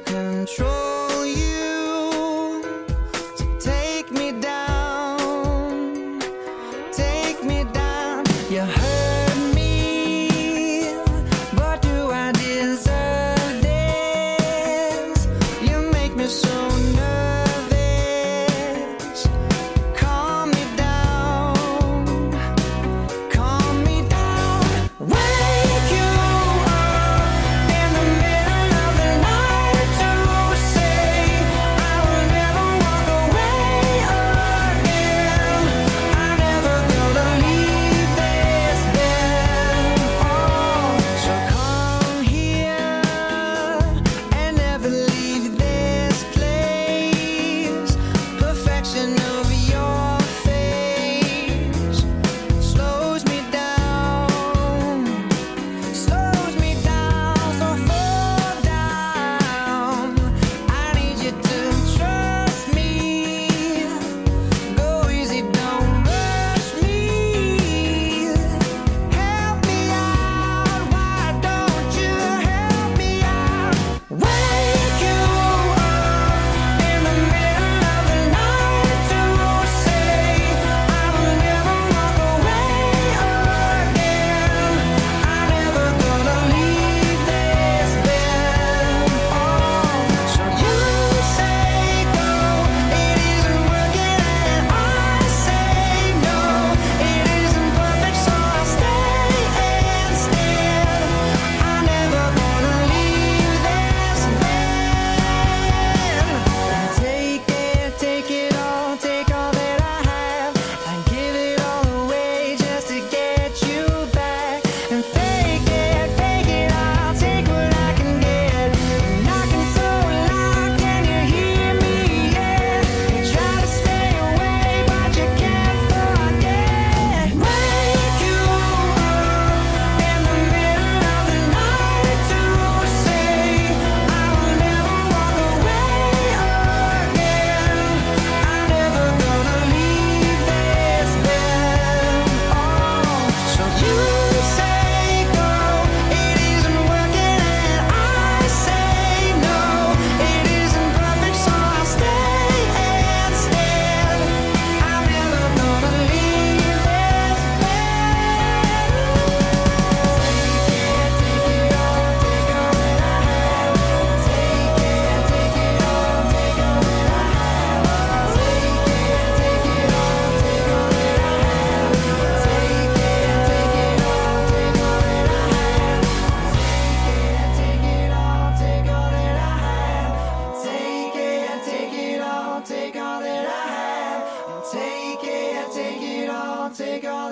control you. take off.